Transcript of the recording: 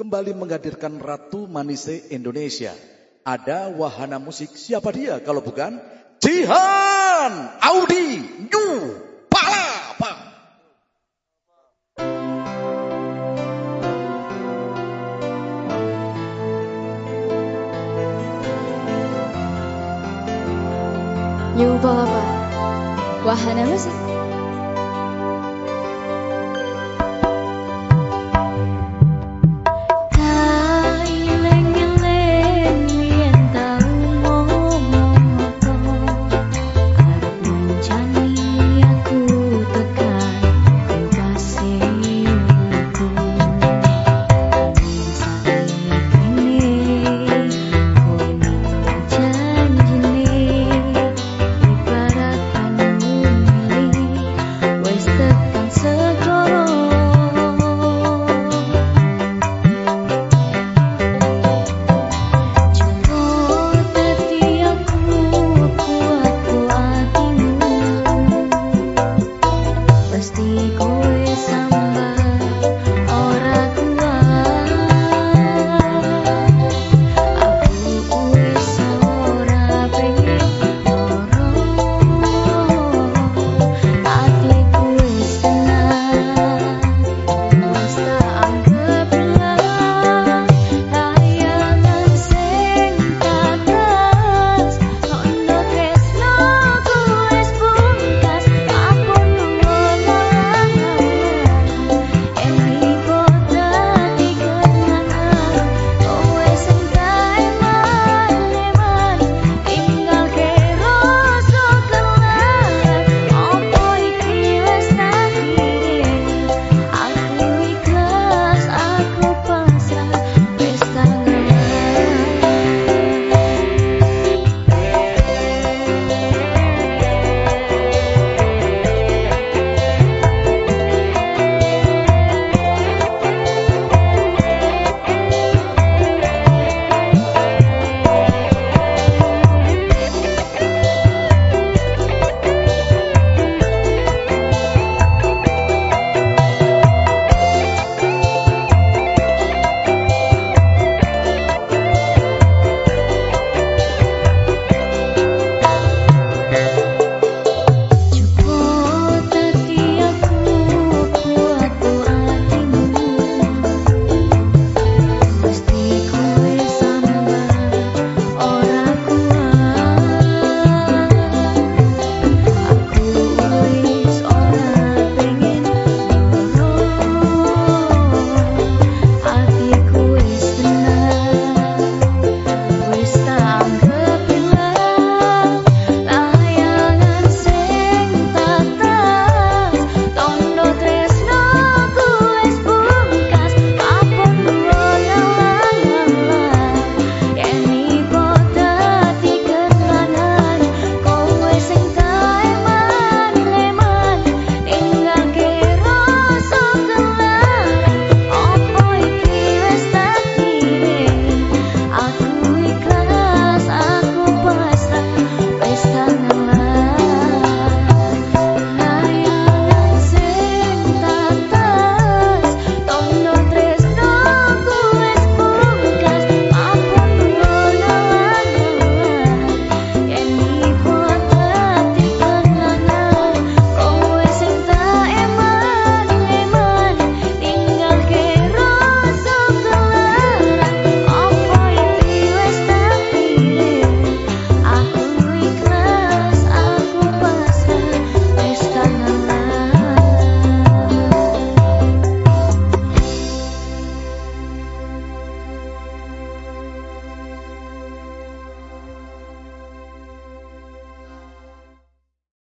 kembali menghadirkan Ratu Manise Indonesia. Ada wahana musik, siapa dia kalau bukan Jihan Audi New Palapa. New Palapa Wahana musik